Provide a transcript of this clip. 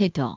hit on